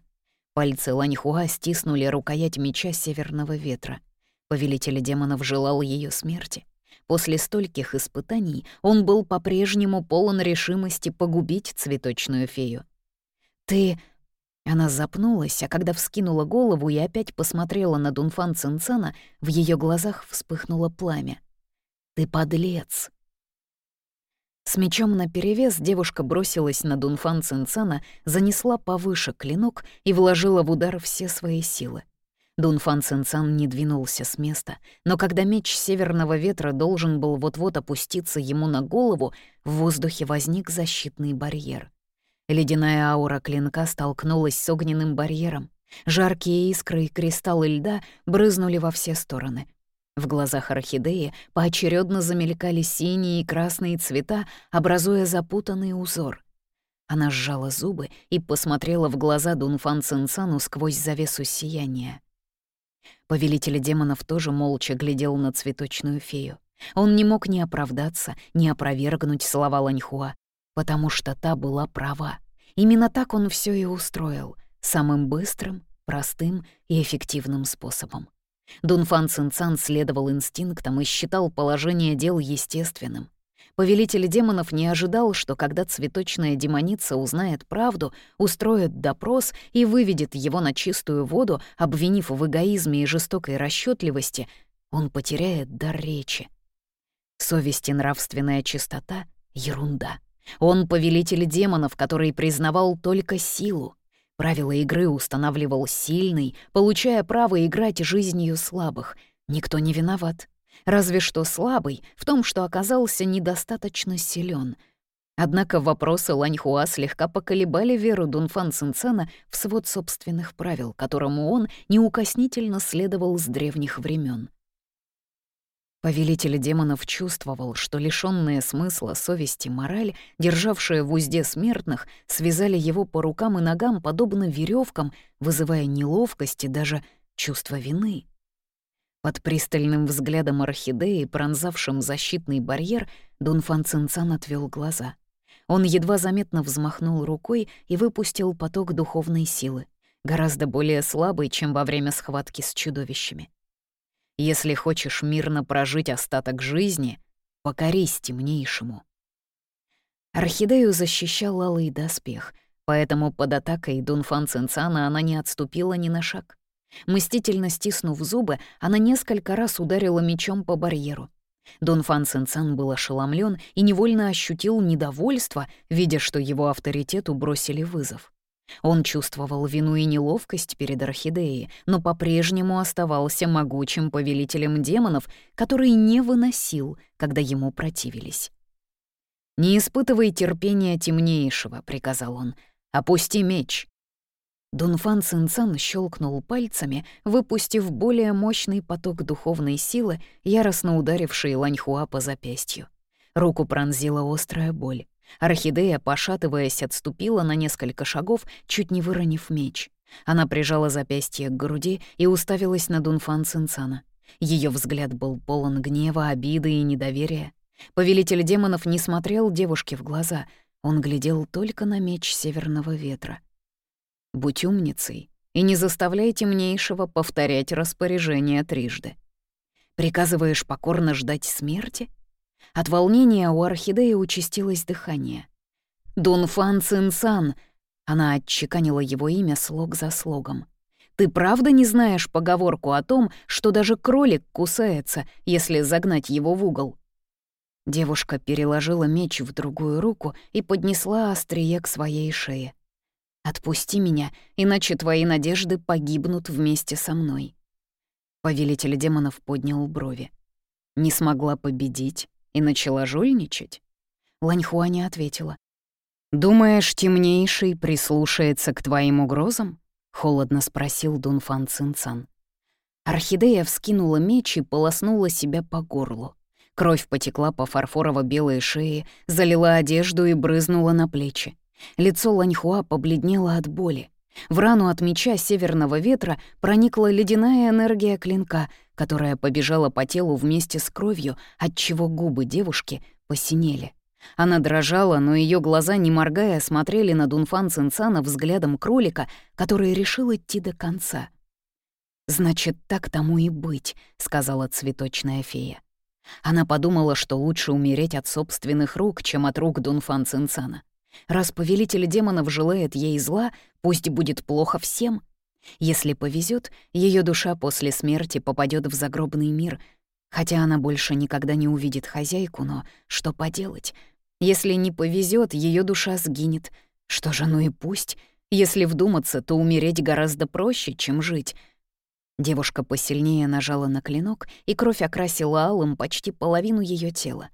Speaker 1: Пальцы Ланьхуа стиснули рукоять меча северного ветра. Повелитель демонов желал ее смерти. После стольких испытаний он был по-прежнему полон решимости погубить цветочную фею. «Ты...» Она запнулась, а когда вскинула голову и опять посмотрела на Дунфан Цинцана, в ее глазах вспыхнуло пламя. «Ты подлец!» С мечом наперевес девушка бросилась на Дунфан Цинцана, занесла повыше клинок и вложила в удар все свои силы. Дунфан Цинцан не двинулся с места, но когда меч северного ветра должен был вот-вот опуститься ему на голову, в воздухе возник защитный барьер. Ледяная аура клинка столкнулась с огненным барьером. Жаркие искры и кристаллы льда брызнули во все стороны. В глазах орхидеи поочередно замелькали синие и красные цвета, образуя запутанный узор. Она сжала зубы и посмотрела в глаза Дунфан Цинцану сквозь завесу сияния. Повелитель демонов тоже молча глядел на цветочную фею. Он не мог ни оправдаться, ни опровергнуть слова Ланьхуа, потому что та была права. Именно так он все и устроил, самым быстрым, простым и эффективным способом. Дунфан Цинцан следовал инстинктам и считал положение дел естественным. Повелитель демонов не ожидал, что когда цветочная демоница узнает правду, устроит допрос и выведет его на чистую воду, обвинив в эгоизме и жестокой расчетливости, он потеряет дар речи. Совесть и нравственная чистота — ерунда. Он повелитель демонов, который признавал только силу. Правила игры устанавливал сильный, получая право играть жизнью слабых. Никто не виноват. Разве что слабый в том, что оказался недостаточно силен. Однако вопросы Ланьхуа слегка поколебали веру Дунфан Цинцана в свод собственных правил, которому он неукоснительно следовал с древних времен. Повелитель демонов чувствовал, что лишённая смысла совести мораль, державшая в узде смертных, связали его по рукам и ногам подобно веревкам, вызывая неловкость и даже чувство вины. Под пристальным взглядом орхидеи, пронзавшим защитный барьер, Дунфан Цинцан отвел глаза. Он едва заметно взмахнул рукой и выпустил поток духовной силы, гораздо более слабый, чем во время схватки с чудовищами. «Если хочешь мирно прожить остаток жизни, покорись темнейшему». Орхидею защищал алый доспех, поэтому под атакой Дунфан Цинцана она не отступила ни на шаг. Мстительно стиснув зубы, она несколько раз ударила мечом по барьеру. Дон Фан Сенсан был ошеломлен и невольно ощутил недовольство, видя, что его авторитету бросили вызов. Он чувствовал вину и неловкость перед Орхидеей, но по-прежнему оставался могучим повелителем демонов, который не выносил, когда ему противились. «Не испытывай терпения темнейшего», — приказал он. «Опусти меч». Дунфан Цинцан щелкнул пальцами, выпустив более мощный поток духовной силы, яростно ударивший Ланьхуа по запястью. Руку пронзила острая боль. Орхидея, пошатываясь, отступила на несколько шагов, чуть не выронив меч. Она прижала запястье к груди и уставилась на Дунфан Цинцана. Ее взгляд был полон гнева, обиды и недоверия. Повелитель демонов не смотрел девушке в глаза, он глядел только на меч северного ветра — Будь умницей и не заставляй темнейшего повторять распоряжение трижды. Приказываешь покорно ждать смерти? От волнения у орхидеи участилось дыхание. «Дунфан Цинсан!» Она отчеканила его имя слог за слогом. «Ты правда не знаешь поговорку о том, что даже кролик кусается, если загнать его в угол?» Девушка переложила меч в другую руку и поднесла острие к своей шее. Отпусти меня, иначе твои надежды погибнут вместе со мной». Повелитель демонов поднял брови. «Не смогла победить и начала жульничать?» Ланьхуа не ответила. «Думаешь, темнейший прислушается к твоим угрозам?» — холодно спросил Дунфан Цинцан. Орхидея вскинула меч и полоснула себя по горлу. Кровь потекла по фарфорово-белой шее, залила одежду и брызнула на плечи. Лицо Ланьхуа побледнело от боли. В рану от меча северного ветра проникла ледяная энергия клинка, которая побежала по телу вместе с кровью, отчего губы девушки посинели. Она дрожала, но ее глаза, не моргая, смотрели на Дунфан Цинцана взглядом кролика, который решил идти до конца. «Значит, так тому и быть», — сказала цветочная фея. Она подумала, что лучше умереть от собственных рук, чем от рук Дунфан Цинцана. Раз повелитель демонов желает ей зла, пусть будет плохо всем. Если повезет, ее душа после смерти попадет в загробный мир, хотя она больше никогда не увидит хозяйку, но что поделать? Если не повезет, ее душа сгинет. Что же, ну и пусть. Если вдуматься, то умереть гораздо проще, чем жить. Девушка посильнее нажала на клинок, и кровь окрасила алым почти половину ее тела.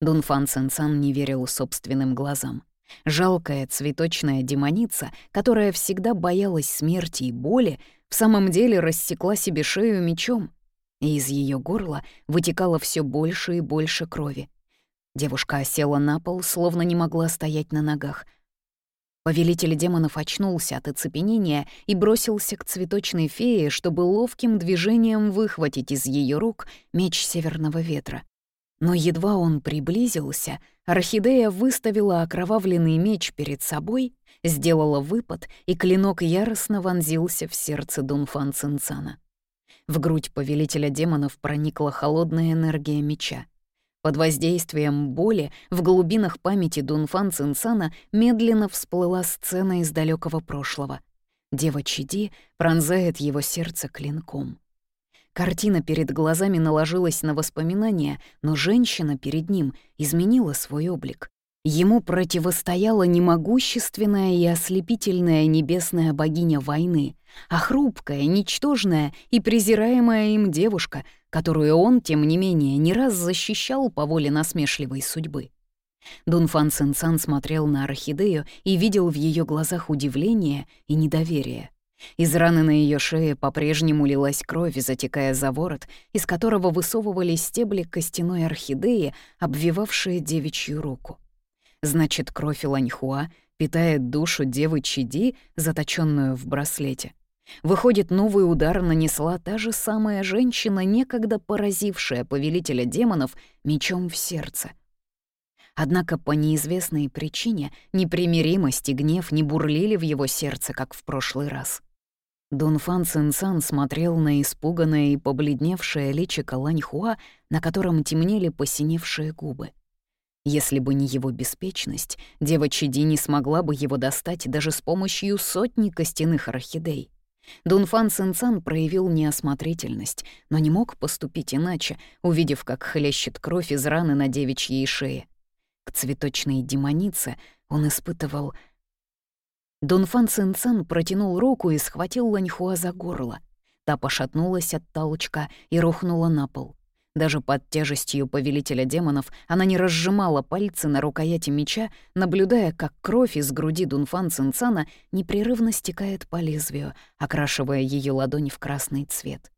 Speaker 1: Дунфан Сенсан не верил собственным глазам. Жалкая цветочная демоница, которая всегда боялась смерти и боли, в самом деле рассекла себе шею мечом, и из ее горла вытекало все больше и больше крови. Девушка осела на пол, словно не могла стоять на ногах. Повелитель демонов очнулся от оцепенения и бросился к цветочной фее, чтобы ловким движением выхватить из ее рук меч северного ветра. Но едва он приблизился, орхидея выставила окровавленный меч перед собой, сделала выпад, и клинок яростно вонзился в сердце Дунфан Цинцана. В грудь повелителя демонов проникла холодная энергия меча. Под воздействием боли в глубинах памяти Дунфан Цинцана медленно всплыла сцена из далекого прошлого. Дева Чиди пронзает его сердце клинком. Картина перед глазами наложилась на воспоминания, но женщина перед ним изменила свой облик. Ему противостояла не могущественная и ослепительная небесная богиня войны, а хрупкая, ничтожная и презираемая им девушка, которую он, тем не менее, не раз защищал по воле насмешливой судьбы. Дунфан Сенсан смотрел на орхидею и видел в ее глазах удивление и недоверие. Из раны на ее шее по-прежнему лилась кровь, затекая за ворот, из которого высовывались стебли костяной орхидеи, обвивавшие девичью руку. Значит, кровь Ланьхуа питает душу девы Чиди, заточенную в браслете. Выходит, новый удар нанесла та же самая женщина, некогда поразившая повелителя демонов мечом в сердце. Однако по неизвестной причине непримиримость и гнев не бурлили в его сердце, как в прошлый раз. Дунфан Цинсан смотрел на испуганное и побледневшее личико Ланьхуа, на котором темнели посиневшие губы. Если бы не его беспечность, дева Чиди не смогла бы его достать даже с помощью сотни костяных орхидей. Дунфан Сенцан проявил неосмотрительность, но не мог поступить иначе, увидев, как хлещет кровь из раны на девичьей шее. К цветочной демонице он испытывал... Дунфан Сенцан протянул руку и схватил Ланьхуа за горло. Та пошатнулась от толчка и рухнула на пол. Даже под тяжестью повелителя демонов она не разжимала пальцы на рукояти меча, наблюдая, как кровь из груди Дунфан Цинцана непрерывно стекает по лезвию, окрашивая ее ладони в красный цвет.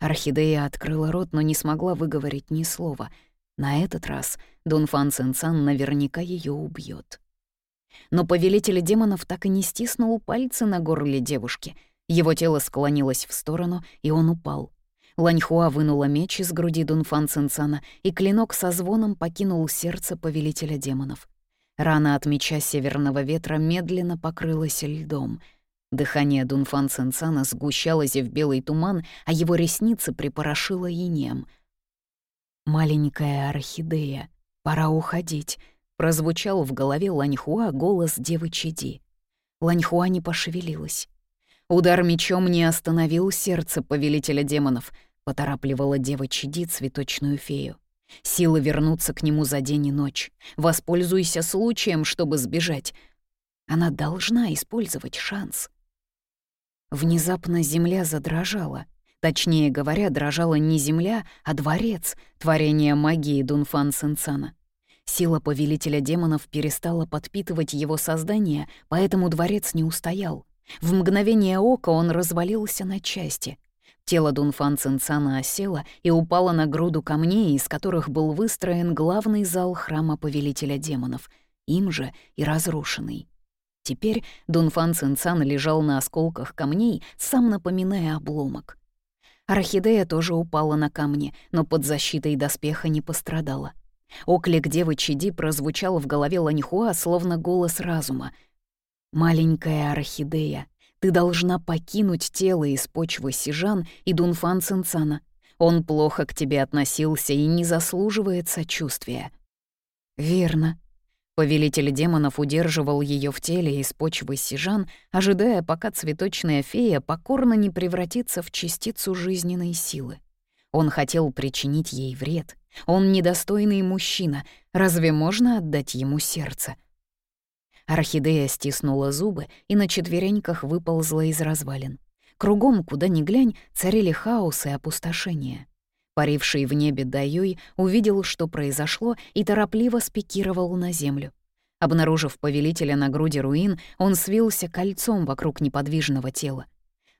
Speaker 1: Орхидея открыла рот, но не смогла выговорить ни слова. На этот раз Дунфан Цинцан наверняка ее убьет. Но повелитель демонов так и не стиснул пальцы на горле девушки. Его тело склонилось в сторону, и он упал. Ланьхуа вынула меч из груди Дунфан Цинцана, и клинок со звоном покинул сердце повелителя демонов. Рана от меча северного ветра медленно покрылась льдом. Дыхание Дунфан Цинцана сгущалось в белый туман, а его ресницы припорошило инеем. «Маленькая орхидея, пора уходить», — прозвучал в голове Ланьхуа голос девы Чиди. Ланьхуа не пошевелилась. Удар мечом не остановил сердце повелителя демонов, поторапливала дева Чиди цветочную фею. Силы вернуться к нему за день и ночь. Воспользуйся случаем, чтобы сбежать. Она должна использовать шанс. Внезапно земля задрожала. Точнее говоря, дрожала не земля, а дворец, творение магии Дунфан Сенцана. Сила повелителя демонов перестала подпитывать его создание, поэтому дворец не устоял. В мгновение ока он развалился на части. Тело Дунфан Цинцана осело и упало на груду камней, из которых был выстроен главный зал храма Повелителя Демонов, им же и разрушенный. Теперь Дунфан Цинцан лежал на осколках камней, сам напоминая обломок. Орхидея тоже упала на камни, но под защитой доспеха не пострадала. Оклик девы Чиди прозвучал в голове Ланьхуа, словно голос разума — «Маленькая орхидея, ты должна покинуть тело из почвы Сижан и Дунфан Цинцана. Он плохо к тебе относился и не заслуживает сочувствия». «Верно». Повелитель демонов удерживал ее в теле из почвы Сижан, ожидая, пока цветочная фея покорно не превратится в частицу жизненной силы. Он хотел причинить ей вред, Он недостойный мужчина. Разве можно отдать ему сердце? Орхидея стиснула зубы и на четвереньках выползла из развалин. Кругом, куда ни глянь, царили хаос и опустошение. Паривший в небе Даюй увидел, что произошло, и торопливо спикировал на землю. Обнаружив повелителя на груди руин, он свился кольцом вокруг неподвижного тела.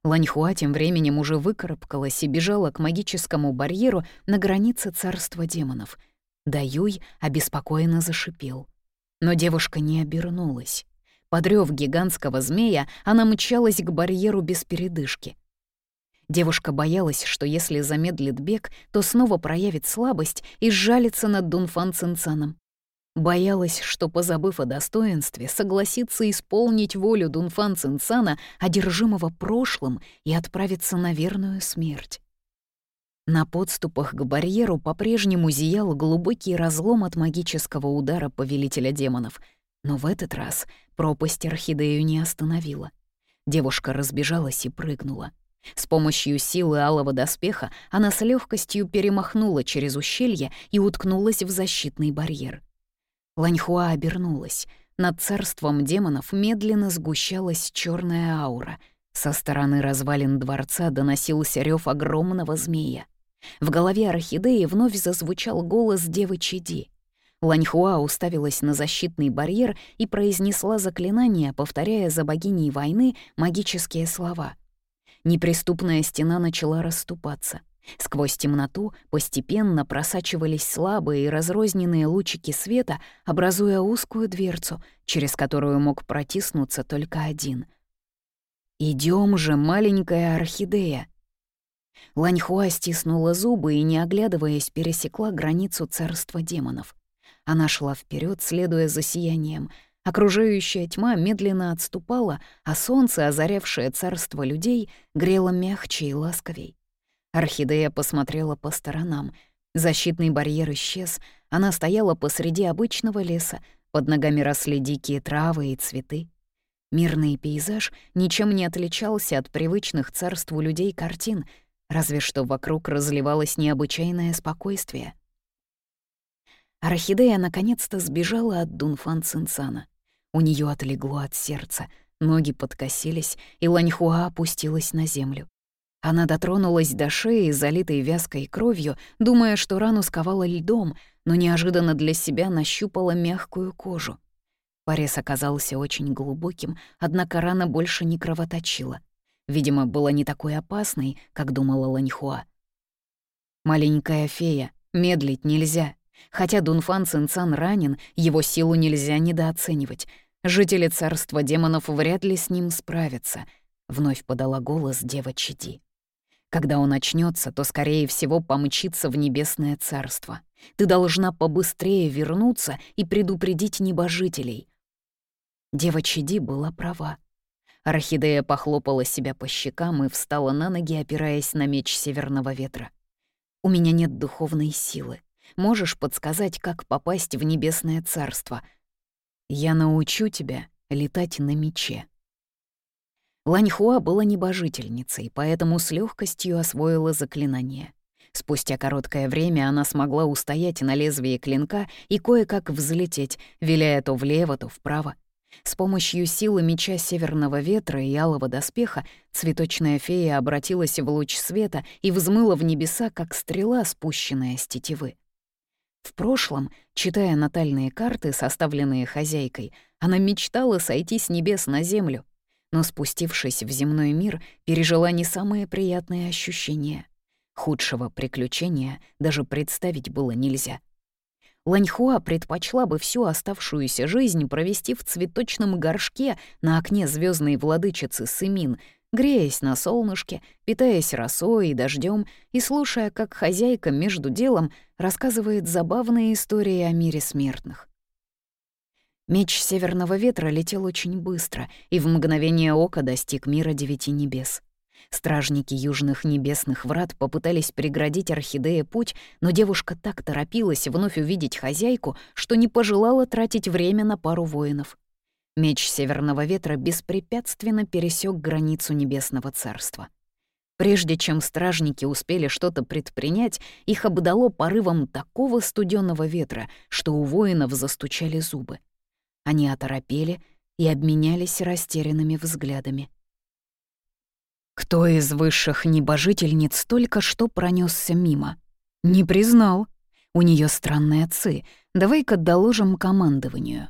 Speaker 1: Ланьхуа тем временем уже выкарабкалась и бежала к магическому барьеру на границе царства демонов. Даюй обеспокоенно зашипел. Но девушка не обернулась. Подрёв гигантского змея, она мчалась к барьеру без передышки. Девушка боялась, что если замедлит бег, то снова проявит слабость и сжалится над Дунфан Цинцаном. Боялась, что, позабыв о достоинстве, согласится исполнить волю Дунфан Цинцана, одержимого прошлым, и отправиться на верную смерть. На подступах к барьеру по-прежнему зиял глубокий разлом от магического удара повелителя демонов, но в этот раз пропасть орхидею не остановила. Девушка разбежалась и прыгнула. С помощью силы алого доспеха она с легкостью перемахнула через ущелье и уткнулась в защитный барьер. Ланьхуа обернулась. Над царством демонов медленно сгущалась черная аура. Со стороны развалин дворца доносился рев огромного змея. В голове орхидеи вновь зазвучал голос девы Чиди. Ланьхуа уставилась на защитный барьер и произнесла заклинание, повторяя за богиней войны магические слова. Неприступная стена начала расступаться — Сквозь темноту постепенно просачивались слабые и разрозненные лучики света, образуя узкую дверцу, через которую мог протиснуться только один. Идем же, маленькая орхидея!» Ланьхуа стиснула зубы и, не оглядываясь, пересекла границу царства демонов. Она шла вперед, следуя за сиянием. Окружающая тьма медленно отступала, а солнце, озарявшее царство людей, грело мягче и ласковей. Орхидея посмотрела по сторонам. Защитный барьер исчез, она стояла посреди обычного леса, под ногами росли дикие травы и цветы. Мирный пейзаж ничем не отличался от привычных царству людей картин, разве что вокруг разливалось необычайное спокойствие. Орхидея наконец-то сбежала от Дунфан Цинцана. У нее отлегло от сердца, ноги подкосились, и Ланьхуа опустилась на землю. Она дотронулась до шеи, залитой вязкой кровью, думая, что рану сковала льдом, но неожиданно для себя нащупала мягкую кожу. Порез оказался очень глубоким, однако рана больше не кровоточила. Видимо, была не такой опасной, как думала Ланьхуа. «Маленькая фея, медлить нельзя. Хотя Дунфан Цинцан ранен, его силу нельзя недооценивать. Жители царства демонов вряд ли с ним справятся», — вновь подала голос дева Чиди. Когда он очнется, то, скорее всего, помчится в небесное царство. Ты должна побыстрее вернуться и предупредить небожителей». Дева Чиди была права. Орхидея похлопала себя по щекам и встала на ноги, опираясь на меч северного ветра. «У меня нет духовной силы. Можешь подсказать, как попасть в небесное царство? Я научу тебя летать на мече». Ланьхуа была небожительницей, поэтому с легкостью освоила заклинание. Спустя короткое время она смогла устоять на лезвии клинка и кое-как взлететь, виляя то влево, то вправо. С помощью силы меча северного ветра и алого доспеха цветочная фея обратилась в луч света и взмыла в небеса, как стрела, спущенная с тетивы. В прошлом, читая натальные карты, составленные хозяйкой, она мечтала сойти с небес на землю — но, спустившись в земной мир, пережила не самые приятные ощущения. Худшего приключения даже представить было нельзя. Ланьхуа предпочла бы всю оставшуюся жизнь провести в цветочном горшке на окне звездной владычицы Сымин, греясь на солнышке, питаясь росой и дождем и слушая, как хозяйка между делом рассказывает забавные истории о мире смертных. Меч северного ветра летел очень быстро и в мгновение ока достиг мира девяти небес. Стражники южных небесных врат попытались преградить орхидее путь, но девушка так торопилась вновь увидеть хозяйку, что не пожелала тратить время на пару воинов. Меч северного ветра беспрепятственно пересек границу небесного царства. Прежде чем стражники успели что-то предпринять, их обдало порывом такого студенного ветра, что у воинов застучали зубы. Они оторопели и обменялись растерянными взглядами. Кто из высших небожительниц только что пронесся мимо? Не признал. У нее странные отцы. Давай-ка доложим командованию.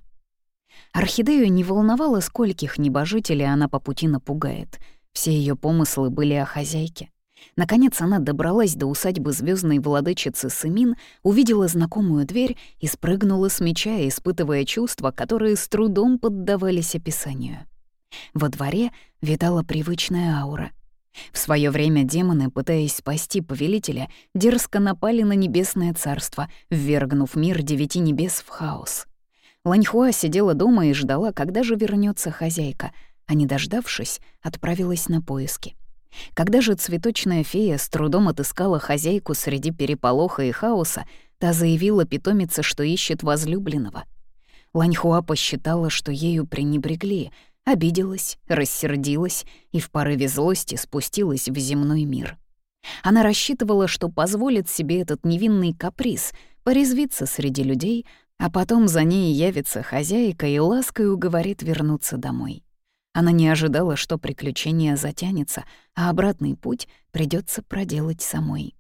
Speaker 1: Орхидею не волновало, скольких небожителей она по пути напугает. Все ее помыслы были о хозяйке. Наконец она добралась до усадьбы звездной владычицы Сымин, увидела знакомую дверь и спрыгнула с меча, испытывая чувства, которые с трудом поддавались описанию. Во дворе витала привычная аура. В свое время демоны, пытаясь спасти повелителя, дерзко напали на небесное царство, ввергнув мир девяти небес в хаос. Ланьхуа сидела дома и ждала, когда же вернется хозяйка, а не дождавшись, отправилась на поиски. Когда же цветочная фея с трудом отыскала хозяйку среди переполоха и хаоса, та заявила питомице, что ищет возлюбленного. Ланьхуа посчитала, что ею пренебрегли, обиделась, рассердилась и в порыве злости спустилась в земной мир. Она рассчитывала, что позволит себе этот невинный каприз порезвиться среди людей, а потом за ней явится хозяйка и лаской уговорит вернуться домой. Она не ожидала, что приключение затянется, а обратный путь придется проделать самой.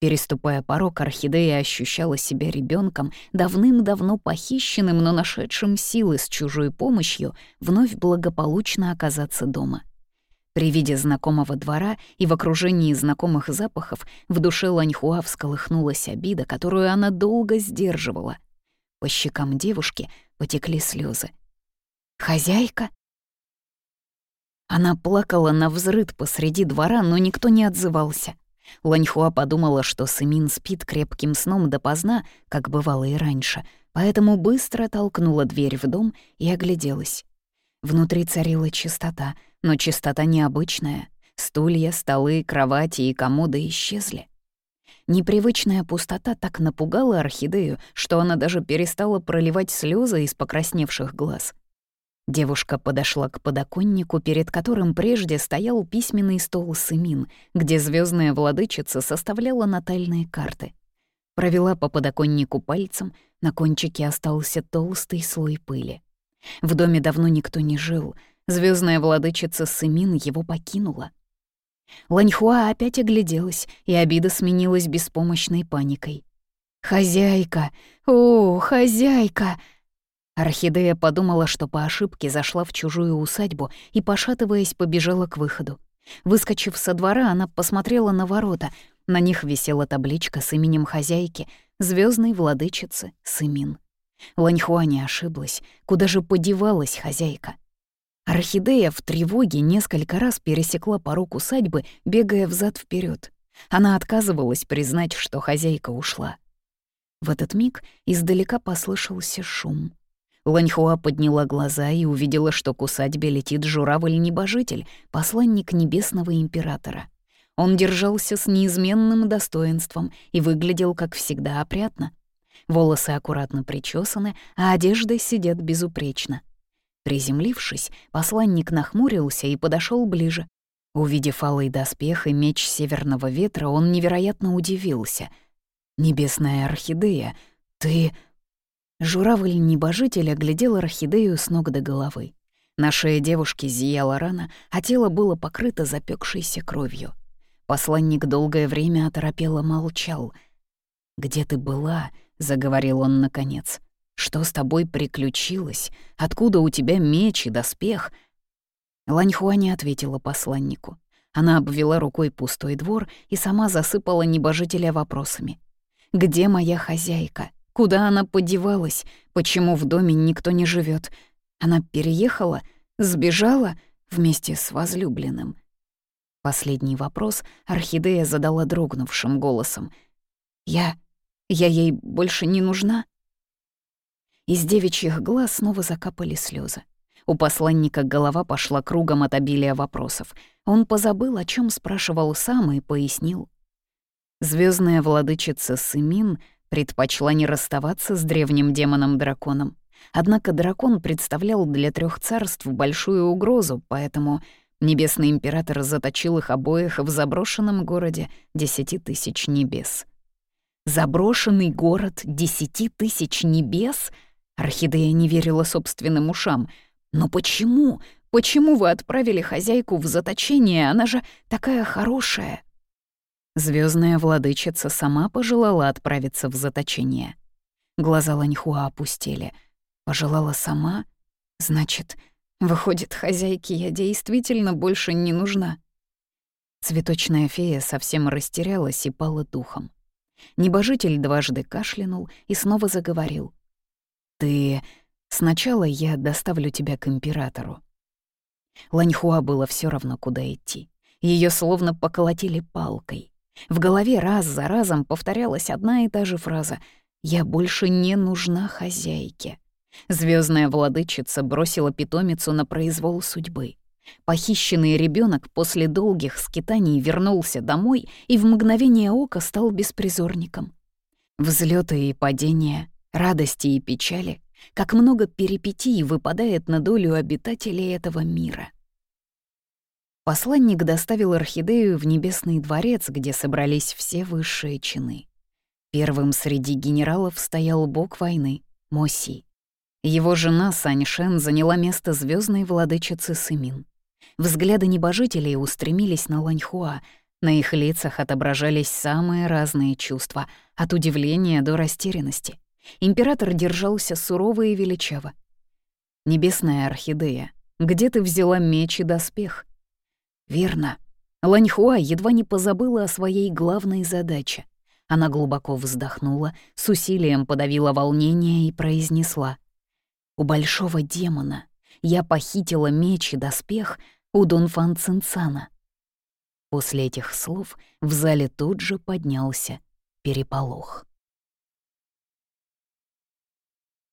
Speaker 1: Переступая порог, орхидея ощущала себя ребенком, давным-давно похищенным, но нашедшим силы с чужой помощью вновь благополучно оказаться дома. При виде знакомого двора и в окружении знакомых запахов в душе Ланьхуа всколыхнулась обида, которую она долго сдерживала. По щекам девушки потекли слезы. «Хозяйка?» Она плакала на взрыд посреди двора, но никто не отзывался. Ланьхуа подумала, что Сымин спит крепким сном допоздна, как бывало и раньше, поэтому быстро толкнула дверь в дом и огляделась. Внутри царила чистота, но чистота необычная. Стулья, столы, кровати и комоды исчезли. Непривычная пустота так напугала орхидею, что она даже перестала проливать слезы из покрасневших глаз. Девушка подошла к подоконнику, перед которым прежде стоял письменный стол Сымин, где звездная владычица составляла натальные карты. Провела по подоконнику пальцем, на кончике остался толстый слой пыли. В доме давно никто не жил, звездная владычица Сымин его покинула. Ланьхуа опять огляделась, и обида сменилась беспомощной паникой. «Хозяйка! О, хозяйка!» Орхидея подумала, что по ошибке зашла в чужую усадьбу и, пошатываясь, побежала к выходу. Выскочив со двора, она посмотрела на ворота. На них висела табличка с именем хозяйки, звездной владычицы Сымин. Ланьхуа не ошиблась, куда же подевалась хозяйка. Орхидея в тревоге несколько раз пересекла порог усадьбы, бегая взад вперед. Она отказывалась признать, что хозяйка ушла. В этот миг издалека послышался шум. Ланьхуа подняла глаза и увидела, что к усадьбе летит журавль-небожитель, посланник небесного императора. Он держался с неизменным достоинством и выглядел, как всегда, опрятно. Волосы аккуратно причесаны, а одежды сидят безупречно. Приземлившись, посланник нахмурился и подошел ближе. Увидев алый доспех и меч северного ветра, он невероятно удивился. «Небесная орхидея, ты...» Журавль-небожитель оглядел орхидею с ног до головы. На шее девушки зияла рана, а тело было покрыто запекшейся кровью. Посланник долгое время оторопело молчал. «Где ты была?» — заговорил он наконец. «Что с тобой приключилось? Откуда у тебя меч и доспех?» Ланьхуа не ответила посланнику. Она обвела рукой пустой двор и сама засыпала небожителя вопросами. «Где моя хозяйка? Куда она подевалась? Почему в доме никто не живет? Она переехала? Сбежала? Вместе с возлюбленным?» Последний вопрос Орхидея задала дрогнувшим голосом. «Я... я ей больше не нужна?» Из девичьих глаз снова закапали слезы. У посланника голова пошла кругом от обилия вопросов. Он позабыл, о чем спрашивал сам, и пояснил. Звездная владычица Сымин предпочла не расставаться с древним демоном-драконом. Однако дракон представлял для трех царств большую угрозу, поэтому Небесный император заточил их обоих в заброшенном городе десяти тысяч небес. Заброшенный город десяти тысяч небес? Орхидея не верила собственным ушам. Но почему? Почему вы отправили хозяйку в заточение? Она же такая хорошая. Звездная владычица сама пожелала отправиться в заточение. Глаза Ланьхуа опустили. Пожелала сама? Значит, выходит, хозяйке я действительно больше не нужна. Цветочная фея совсем растерялась и пала духом. Небожитель дважды кашлянул и снова заговорил. «Ты... Сначала я доставлю тебя к императору». Ланьхуа было все равно, куда идти. Ее словно поколотили палкой. В голове раз за разом повторялась одна и та же фраза «Я больше не нужна хозяйке». Звездная владычица бросила питомицу на произвол судьбы. Похищенный ребенок после долгих скитаний вернулся домой и в мгновение ока стал беспризорником. Взлеты и падения, радости и печали, как много перипетий выпадает на долю обитателей этого мира. Посланник доставил орхидею в Небесный дворец, где собрались все высшие чины. Первым среди генералов стоял бог войны — Моси. Его жена Саньшен заняла место звездной владычицы Сымин. Взгляды небожителей устремились на Ланьхуа. На их лицах отображались самые разные чувства, от удивления до растерянности. Император держался сурово и величаво. «Небесная орхидея, где ты взяла меч и доспех?» Верно. Ланьхуа едва не позабыла о своей главной задаче. Она глубоко вздохнула, с усилием подавила волнение и произнесла. «У большого демона я похитила меч и доспех у Дунфан Цинцана». После этих слов в зале тут же поднялся переполох.